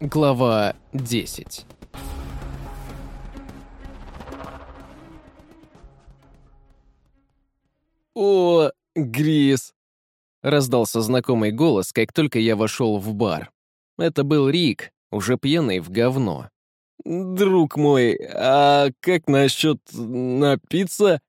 Глава 10 «О, Грис!» — раздался знакомый голос, как только я вошел в бар. Это был Рик, уже пьяный в говно. «Друг мой, а как насчет напиться?»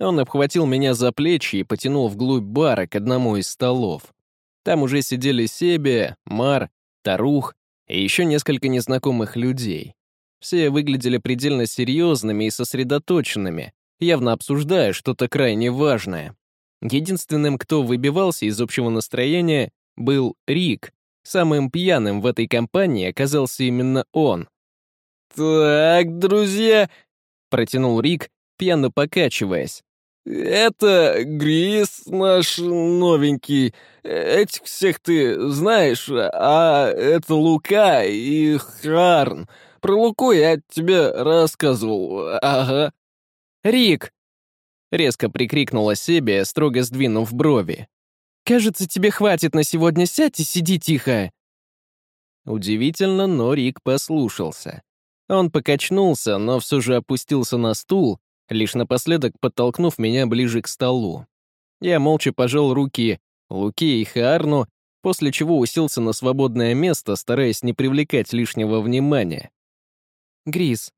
Он обхватил меня за плечи и потянул вглубь бара к одному из столов. Там уже сидели Себе, Мар, Тарух и еще несколько незнакомых людей. Все выглядели предельно серьезными и сосредоточенными, явно обсуждая что-то крайне важное. Единственным, кто выбивался из общего настроения, был Рик. Самым пьяным в этой компании оказался именно он. «Так, друзья», — протянул Рик, пьяно покачиваясь. «Это Грис наш новенький. Этих всех ты знаешь, а это Лука и Харн. Про Луку я тебе рассказывал, ага». «Рик!» — резко прикрикнула себе, строго сдвинув брови. «Кажется, тебе хватит на сегодня сядь и сиди тихо». Удивительно, но Рик послушался. Он покачнулся, но все же опустился на стул лишь напоследок подтолкнув меня ближе к столу. Я молча пожал руки Луке и Хаарну, после чего уселся на свободное место, стараясь не привлекать лишнего внимания. «Грис,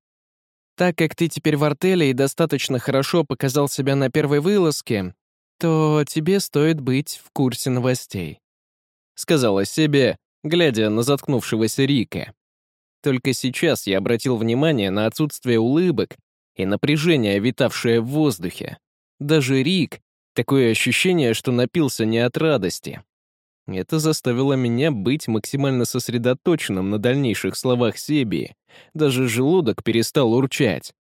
так как ты теперь в артеле и достаточно хорошо показал себя на первой вылазке, то тебе стоит быть в курсе новостей», — сказала себе, глядя на заткнувшегося Рика. Только сейчас я обратил внимание на отсутствие улыбок и напряжение, витавшее в воздухе. Даже Рик, такое ощущение, что напился не от радости. Это заставило меня быть максимально сосредоточенным на дальнейших словах Себии. Даже желудок перестал урчать.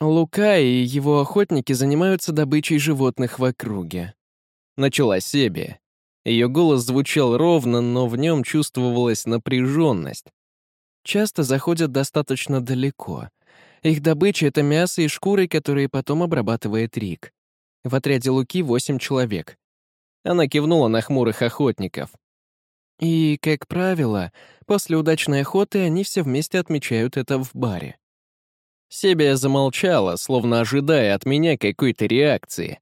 Лука и его охотники занимаются добычей животных в округе. Начала Себия. Ее голос звучал ровно, но в нем чувствовалась напряженность. Часто заходят достаточно далеко — их добыча — это мясо и шкуры, которые потом обрабатывает Рик. В отряде Луки восемь человек. Она кивнула на хмурых охотников. И, как правило, после удачной охоты они все вместе отмечают это в баре. Себия замолчала, словно ожидая от меня какой-то реакции.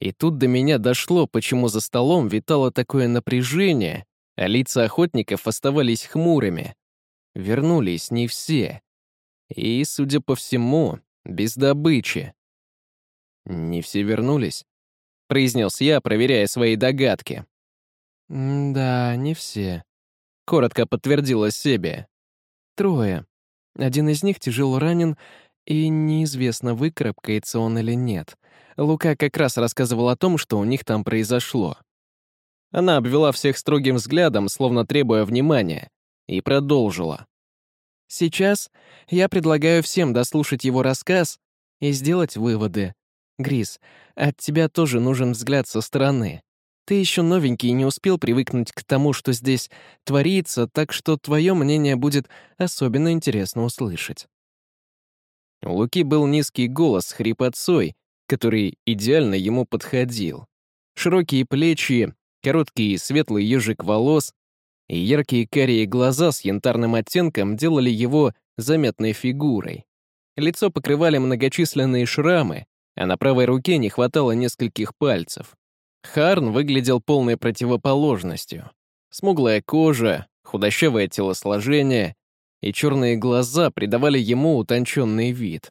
И тут до меня дошло, почему за столом витало такое напряжение, а лица охотников оставались хмурыми. Вернулись не все. И, судя по всему, без добычи. «Не все вернулись?» — произнес я, проверяя свои догадки. «Да, не все», — коротко подтвердила себе. «Трое. Один из них тяжело ранен, и неизвестно, выкарабкается он или нет. Лука как раз рассказывал о том, что у них там произошло». Она обвела всех строгим взглядом, словно требуя внимания, и продолжила. Сейчас я предлагаю всем дослушать его рассказ и сделать выводы. Грис, от тебя тоже нужен взгляд со стороны. Ты еще новенький и не успел привыкнуть к тому, что здесь творится, так что твое мнение будет особенно интересно услышать. У Луки был низкий голос с хрипотцой, который идеально ему подходил. Широкие плечи, короткий светлый ежик волос, и яркие карие глаза с янтарным оттенком делали его заметной фигурой. Лицо покрывали многочисленные шрамы, а на правой руке не хватало нескольких пальцев. Харн выглядел полной противоположностью. Смуглая кожа, худощавое телосложение и черные глаза придавали ему утонченный вид.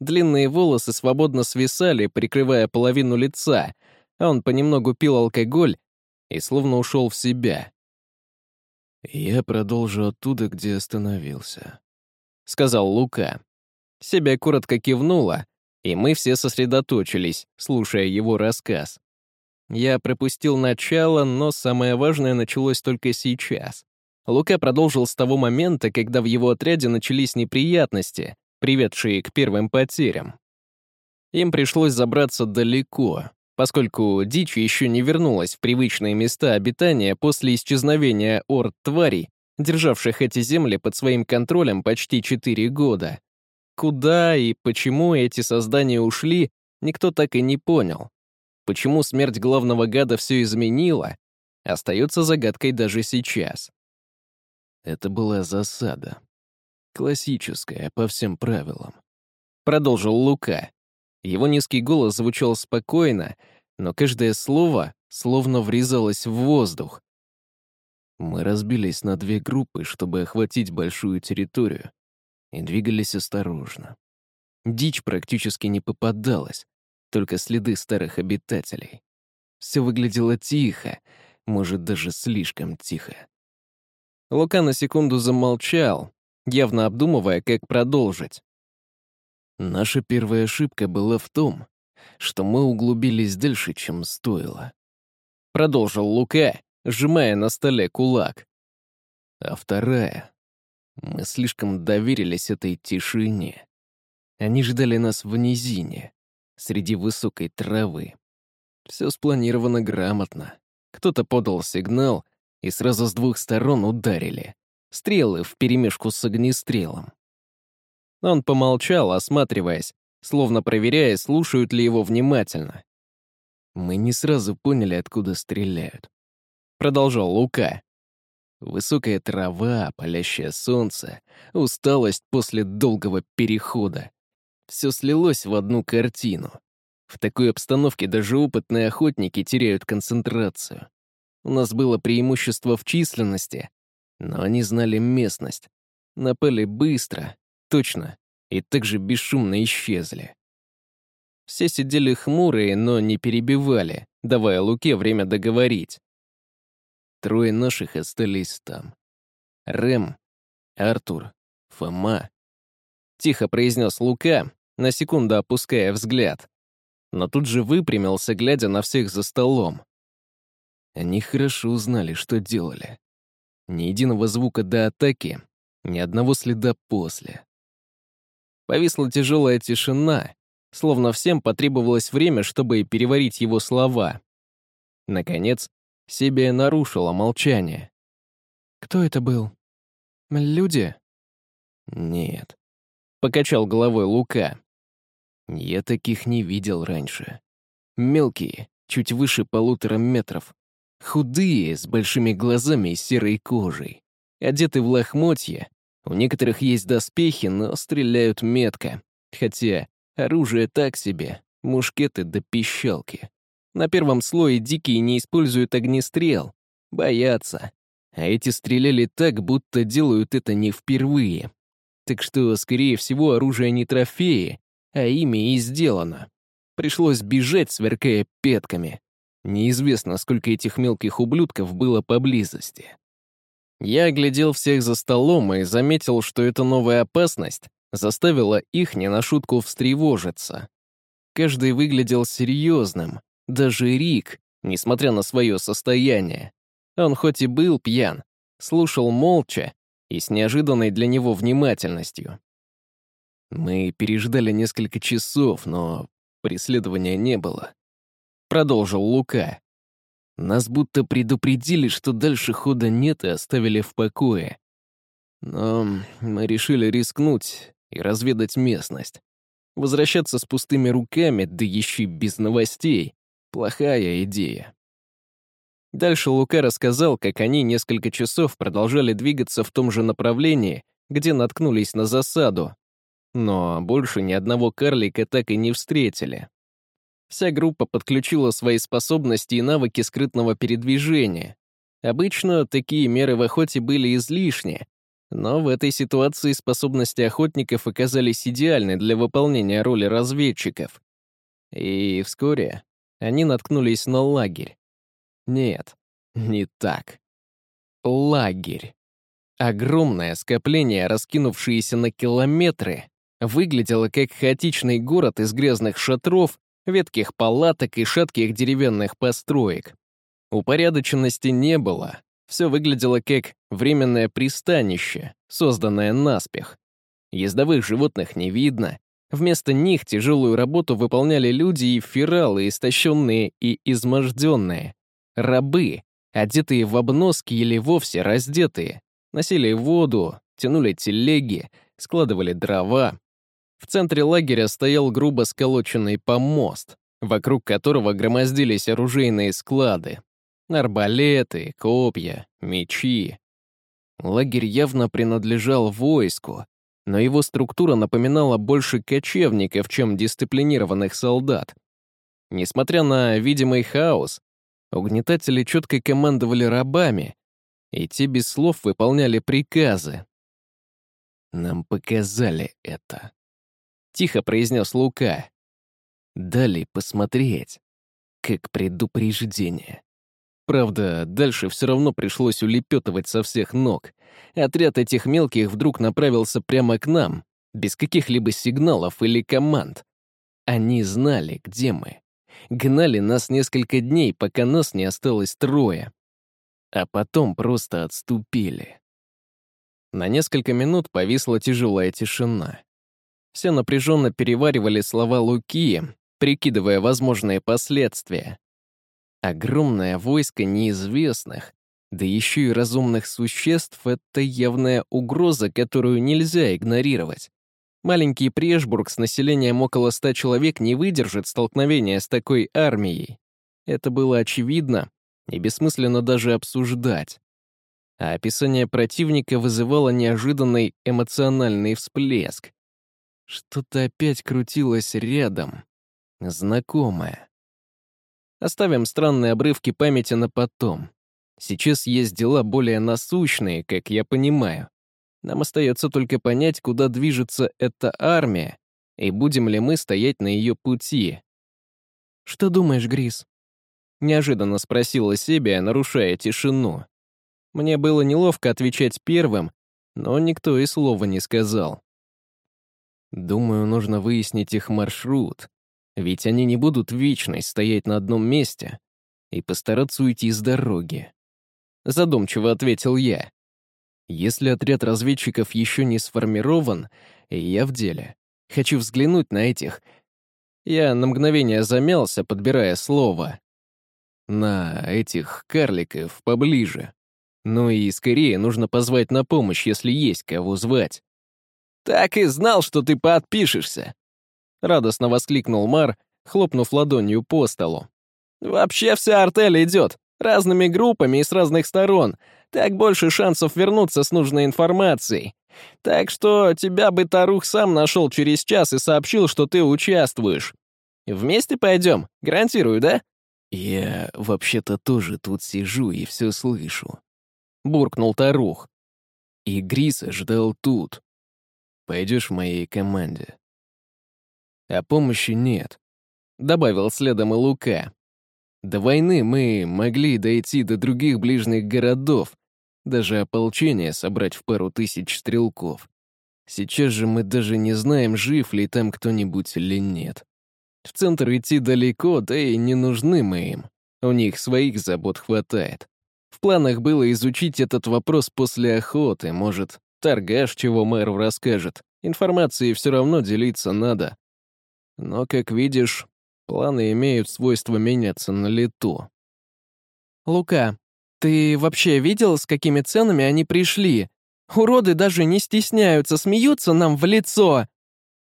Длинные волосы свободно свисали, прикрывая половину лица, а он понемногу пил алкоголь и словно ушел в себя. «Я продолжу оттуда, где остановился», — сказал Лука. Себя коротко кивнула, и мы все сосредоточились, слушая его рассказ. Я пропустил начало, но самое важное началось только сейчас. Лука продолжил с того момента, когда в его отряде начались неприятности, приведшие к первым потерям. Им пришлось забраться далеко, поскольку дичь еще не вернулась в привычные места обитания после исчезновения орд тварей, державших эти земли под своим контролем почти четыре года. Куда и почему эти создания ушли, никто так и не понял. Почему смерть главного гада все изменила, остается загадкой даже сейчас. Это была засада. Классическая, по всем правилам. Продолжил Лука. Его низкий голос звучал спокойно, но каждое слово словно врезалось в воздух. Мы разбились на две группы, чтобы охватить большую территорию, и двигались осторожно. Дичь практически не попадалась, только следы старых обитателей. Все выглядело тихо, может, даже слишком тихо. Лука на секунду замолчал, явно обдумывая, как продолжить. Наша первая ошибка была в том, что мы углубились дальше, чем стоило. Продолжил Лука, сжимая на столе кулак. А вторая — мы слишком доверились этой тишине. Они ждали нас в низине, среди высокой травы. Все спланировано грамотно. Кто-то подал сигнал, и сразу с двух сторон ударили. Стрелы вперемешку с огнестрелом. Он помолчал, осматриваясь, словно проверяя, слушают ли его внимательно. Мы не сразу поняли, откуда стреляют. Продолжал Лука. Высокая трава, палящее солнце, усталость после долгого перехода. Все слилось в одну картину. В такой обстановке даже опытные охотники теряют концентрацию. У нас было преимущество в численности, но они знали местность. Напали быстро, точно, и также бесшумно исчезли. Все сидели хмурые, но не перебивали, давая Луке время договорить. Трое наших остались там. Рэм, Артур, Фома. Тихо произнес Лука, на секунду опуская взгляд. Но тут же выпрямился, глядя на всех за столом. Они хорошо узнали, что делали. Ни единого звука до атаки, ни одного следа после. Повисла тяжелая тишина, словно всем потребовалось время, чтобы переварить его слова. Наконец, Себе нарушила молчание. «Кто это был? Люди?» «Нет», — покачал головой Лука. «Я таких не видел раньше. Мелкие, чуть выше полутора метров. Худые, с большими глазами и серой кожей. Одеты в лохмотья. У некоторых есть доспехи, но стреляют метко. Хотя Оружие так себе, мушкеты да пищалки. На первом слое дикие не используют огнестрел, боятся. А эти стреляли так, будто делают это не впервые. Так что, скорее всего, оружие не трофеи, а ими и сделано. Пришлось бежать, сверкая петками. Неизвестно, сколько этих мелких ублюдков было поблизости. Я оглядел всех за столом и заметил, что эта новая опасность заставило их не на шутку встревожиться. Каждый выглядел серьезным, даже Рик, несмотря на свое состояние. Он хоть и был пьян, слушал молча и с неожиданной для него внимательностью. «Мы переждали несколько часов, но преследования не было», — продолжил Лука. «Нас будто предупредили, что дальше хода нет и оставили в покое. Но мы решили рискнуть и разведать местность. Возвращаться с пустыми руками, да еще без новостей — плохая идея. Дальше Лука рассказал, как они несколько часов продолжали двигаться в том же направлении, где наткнулись на засаду. Но больше ни одного карлика так и не встретили. Вся группа подключила свои способности и навыки скрытного передвижения. Обычно такие меры в охоте были излишни, но в этой ситуации способности охотников оказались идеальны для выполнения роли разведчиков. И вскоре они наткнулись на лагерь. Нет, не так. Лагерь. Огромное скопление, раскинувшееся на километры, выглядело как хаотичный город из грязных шатров, ветких палаток и шатких деревянных построек. Упорядоченности не было, все выглядело как временное пристанище, созданное наспех. Ездовых животных не видно. Вместо них тяжелую работу выполняли люди и фералы, истощенные и изможденные. Рабы, одетые в обноски или вовсе раздетые, носили воду, тянули телеги, складывали дрова. В центре лагеря стоял грубо сколоченный помост, вокруг которого громоздились оружейные склады, Арбалеты, копья, мечи. Лагерь явно принадлежал войску, но его структура напоминала больше кочевников, чем дисциплинированных солдат. Несмотря на видимый хаос, угнетатели четко командовали рабами, и те без слов выполняли приказы. «Нам показали это», — тихо произнес Лука. «Дали посмотреть, как предупреждение». Правда, дальше все равно пришлось улепетывать со всех ног. Отряд этих мелких вдруг направился прямо к нам, без каких-либо сигналов или команд. Они знали, где мы. Гнали нас несколько дней, пока нас не осталось трое. А потом просто отступили. На несколько минут повисла тяжелая тишина. Все напряженно переваривали слова Луки, прикидывая возможные последствия. Огромное войско неизвестных, да еще и разумных существ — это явная угроза, которую нельзя игнорировать. Маленький Прешбург с населением около ста человек не выдержит столкновения с такой армией. Это было очевидно и бессмысленно даже обсуждать. А описание противника вызывало неожиданный эмоциональный всплеск. Что-то опять крутилось рядом, знакомое. Оставим странные обрывки памяти на потом. Сейчас есть дела более насущные, как я понимаю. Нам остается только понять, куда движется эта армия, и будем ли мы стоять на ее пути. «Что думаешь, Грис?» Неожиданно спросила Себия, нарушая тишину. Мне было неловко отвечать первым, но никто и слова не сказал. Думаю, нужно выяснить их маршрут, ведь они не будут вечность стоять на одном месте и постараться уйти с дороги. Задумчиво ответил я. Если отряд разведчиков еще не сформирован, я в деле. Хочу взглянуть на этих... Я на мгновение замялся, подбирая слово. На этих карликов поближе. Ну и скорее нужно позвать на помощь, если есть кого звать. «Так и знал, что ты подпишешься!» — радостно воскликнул Мар, хлопнув ладонью по столу. «Вообще вся артель идет, разными группами и с разных сторон. Так больше шансов вернуться с нужной информацией. Так что тебя бы Тарух сам нашел через час и сообщил, что ты участвуешь. Вместе пойдем, гарантирую, да?» «Я вообще-то тоже тут сижу и все слышу», — буркнул Тарух. «И Гриса ждал тут. Пойдешь в моей команде?» а помощи нет», — добавил следом и Лука. «До войны мы могли дойти до других ближних городов, даже ополчение собрать в пару тысяч стрелков. Сейчас же мы даже не знаем, жив ли там кто-нибудь или нет. В центр идти далеко, да и не нужны мы им. У них своих забот хватает. В планах было изучить этот вопрос после охоты, может, торгаш чего мэру расскажет. Информацией все равно делиться надо. Но, как видишь, планы имеют свойство меняться на лету. «Лука, ты вообще видел, с какими ценами они пришли? Уроды даже не стесняются, смеются нам в лицо!»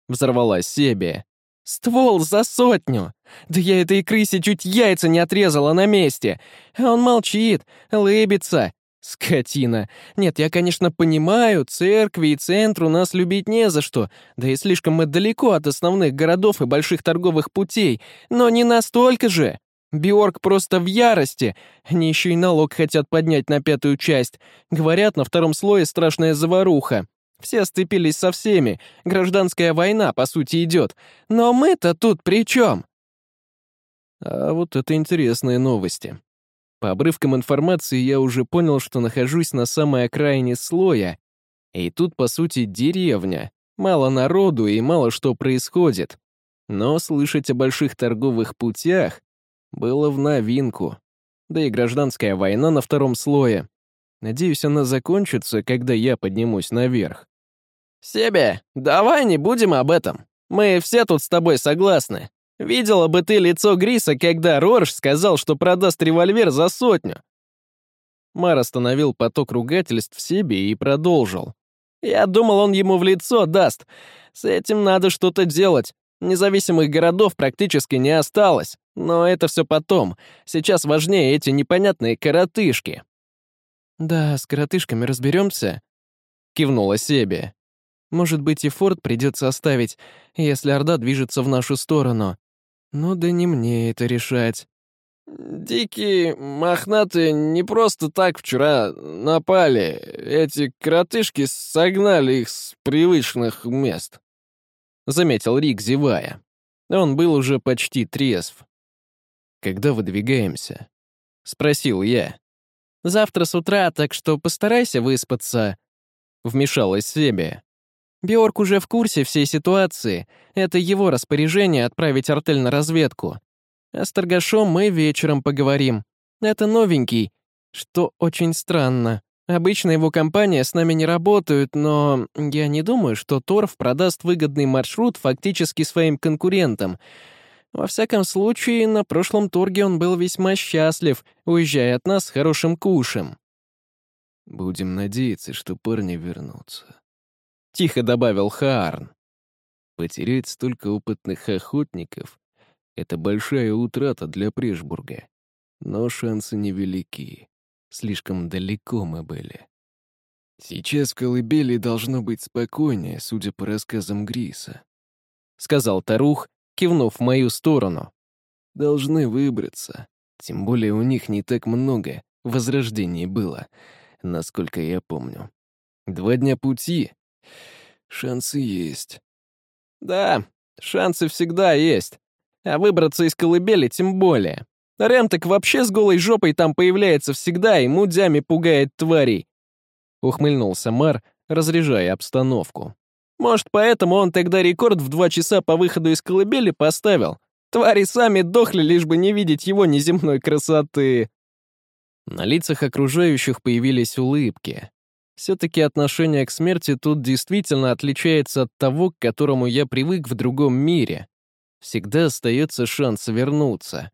Взорвалась Себе. «Ствол за сотню! Да я этой крысе чуть яйца не отрезала на месте! А он молчит, лыбится, Скотина. Нет, я, конечно, понимаю, церкви и центр у нас любить не за что, да и слишком мы далеко от основных городов и больших торговых путей, но не настолько же. Биорг просто в ярости. Они еще и налог хотят поднять на пятую часть. Говорят, на втором слое страшная заваруха. Все сцепились со всеми. Гражданская война, по сути, идет. Но мы-то тут при чем? А вот это интересные новости. По обрывкам информации я уже понял, что нахожусь на самой окраине слоя, и тут, по сути, деревня. Мало народу и мало что происходит. Но слышать о больших торговых путях было в новинку. Да и гражданская война на втором слое. Надеюсь, она закончится, когда я поднимусь наверх. «Себе, давай не будем об этом. Мы все тут с тобой согласны. Видела бы ты лицо Гриса, когда Рорш сказал, что продаст револьвер за сотню. Мар остановил поток ругательств в себе и продолжил. Я думал, он ему в лицо даст. С этим надо что-то делать. Независимых городов практически не осталось. Но это все потом. Сейчас важнее эти непонятные коротышки. «Да, с коротышками разберемся, кивнула Себе. «Может быть, и форт придется оставить, если Орда движется в нашу сторону. Но да не мне это решать». «Дикие мохнатые не просто так вчера напали. Эти коротышки согнали их с привычных мест», — заметил Рик, зевая. Он был уже почти трезв. «Когда выдвигаемся?» — спросил я. «Завтра с утра, так что постарайся выспаться», — вмешалась Себе. «Биорк уже в курсе всей ситуации. Это его распоряжение отправить артель на разведку. А с торгашом мы вечером поговорим. Это новенький, что очень странно. Обычно его компания с нами не работают, но я не думаю, что Торф продаст выгодный маршрут фактически своим конкурентам. Во всяком случае, на прошлом торге он был весьма счастлив, уезжая от нас с хорошим кушем. «Будем надеяться, что парни вернутся», — тихо добавил Хаарн. «Потерять столько опытных охотников — это большая утрата для Прежбурга, но шансы невелики. Слишком далеко мы были. Сейчас в колыбели должно быть спокойнее, судя по рассказам Гриса. Сказал Тарух, кивнув в мою сторону. Должны выбраться. Тем более у них не так много возрождений было, насколько я помню. Два дня пути. Шансы есть. Да, шансы всегда есть. А выбраться из колыбели тем более. Рэм так вообще с голой жопой там появляется всегда и мудями пугает тварей. Ухмыльнулся Мар, разряжая обстановку. Может, поэтому он тогда рекорд в два часа по выходу из колыбели поставил? Твари сами дохли, лишь бы не видеть его неземной красоты. На лицах окружающих появились улыбки. Все-таки отношение к смерти тут действительно отличается от того, к которому я привык в другом мире. Всегда остается шанс вернуться.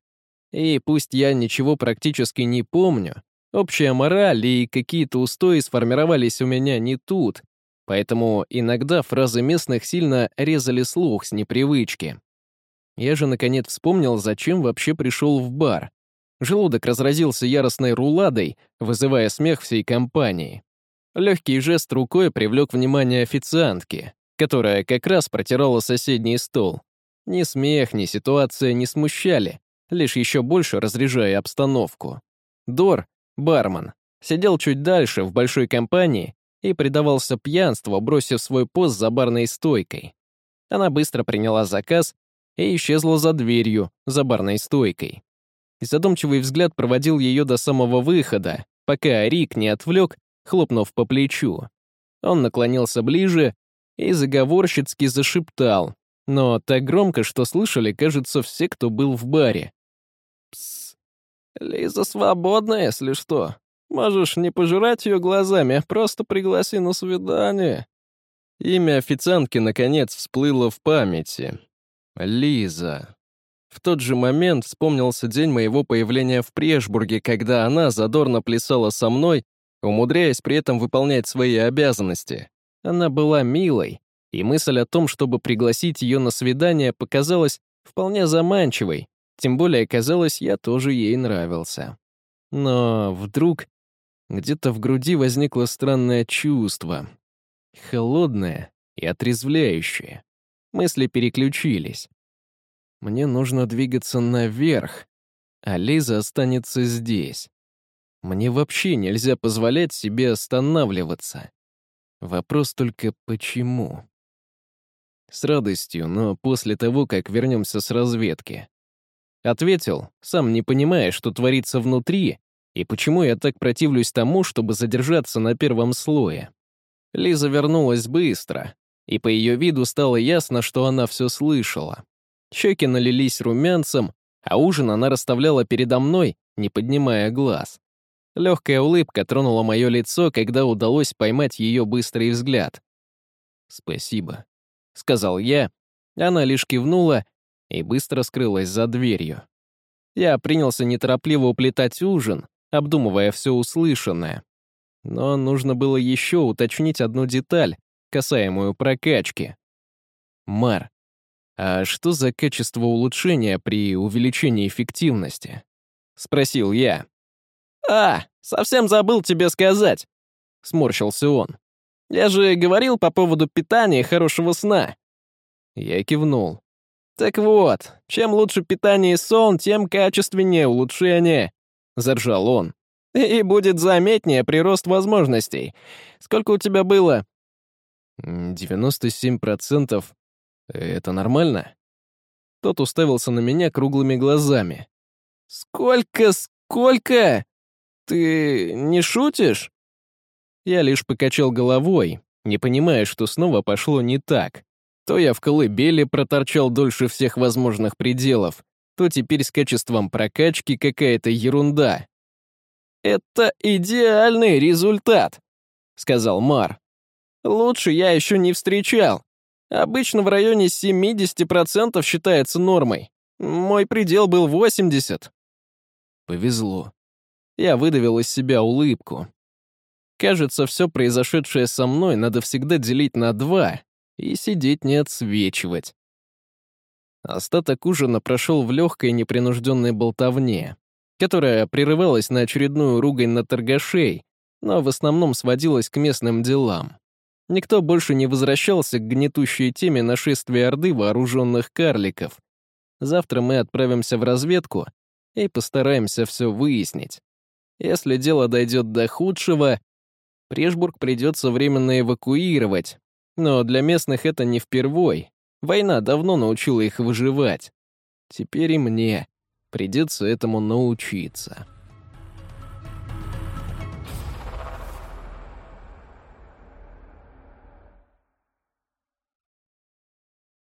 И пусть я ничего практически не помню, общая мораль и какие-то устои сформировались у меня не тут, поэтому иногда фразы местных сильно резали слух с непривычки. Я же, наконец, вспомнил, зачем вообще пришел в бар. Желудок разразился яростной руладой, вызывая смех всей компании. Легкий жест рукой привлек внимание официантки, которая как раз протирала соседний стол. Ни смех, ни ситуация не смущали лишь еще больше разряжая обстановку. Дор, бармен, сидел чуть дальше в большой компании и предавался пьянству, бросив свой пост за барной стойкой. Она быстро приняла заказ и исчезла за дверью, за барной стойкой. Задумчивый взгляд проводил ее до самого выхода, пока Рик не отвлек, хлопнув по плечу. Он наклонился ближе и заговорщицки зашептал, но так громко, что слышали, кажется, все, кто был в баре. «Пс, Лиза свободна, если что. Можешь не пожирать ее глазами, а просто пригласи на свидание». Имя официантки, наконец, всплыло в памяти. Лиза. В тот же момент вспомнился день моего появления в Прешбурге, когда она задорно плясала со мной, умудряясь при этом выполнять свои обязанности. Она была милой, и мысль о том, чтобы пригласить ее на свидание, показалась вполне заманчивой, тем более, казалось, я тоже ей нравился. Но вдруг где-то в груди возникло странное чувство. Холодное и отрезвляющее. Мысли переключились. Мне нужно двигаться наверх, а Лиза останется здесь. Мне вообще нельзя позволять себе останавливаться. Вопрос только почему? С радостью, но после того, как вернемся с разведки. Ответил, сам не понимая, что творится внутри, и почему я так противлюсь тому, чтобы задержаться на первом слое. Лиза вернулась быстро, и по ее виду стало ясно, что она все слышала. Щеки налились румянцем, а ужин она расставляла передо мной, не поднимая глаз. Легкая улыбка тронула мое лицо, когда удалось поймать ее быстрый взгляд. «Спасибо», — сказал я. Она лишь кивнула и быстро скрылась за дверью. Я принялся неторопливо уплетать ужин, обдумывая все услышанное. Но нужно было еще уточнить одну деталь, касаемую прокачки. Мар, а что за качество улучшения при увеличении эффективности? Спросил я. А, совсем забыл тебе сказать», — сморщился он. «Я же говорил по поводу питания и хорошего сна». Я кивнул. «Так вот, чем лучше питание и сон, тем качественнее улучшение», — заржал он. «И будет заметнее прирост возможностей. Сколько у тебя было?» «97%. Это нормально?» Тот уставился на меня круглыми глазами. «Сколько, сколько? Ты не шутишь?» Я лишь покачал головой, не понимая, что снова пошло не так. То я в колыбели проторчал дольше всех возможных пределов, то теперь с качеством прокачки какая-то ерунда. «Это идеальный результат», — сказал Мар. «Лучше я еще не встречал. Обычно в районе 70% считается нормой. Мой предел был 80. Повезло. Я выдавил из себя улыбку. Кажется, все произошедшее со мной надо всегда делить на два и сидеть не отсвечивать. Остаток ужина прошел в легкой непринужденной болтовне, которая прерывалась на очередную ругань на торгашей, но в основном сводилась к местным делам. Никто больше не возвращался к гнетущей теме нашествия Орды вооруженных карликов. Завтра мы отправимся в разведку и постараемся все выяснить. Если дело дойдет до худшего, Прешбург придется временно эвакуировать. Но для местных это не впервой. Война давно научила их выживать. Теперь и мне придется этому научиться.